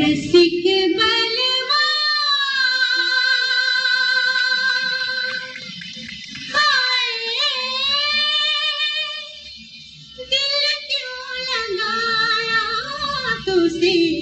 रसिक बलवा दिल क्यों लगाया तुझसे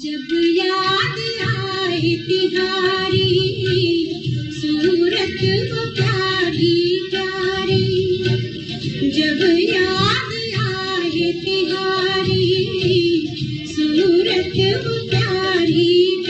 जब याद आए तिहारी, सूरत वो प्यारी प्यारी। जब याद आए तिहारी, सूरत वो प्यारी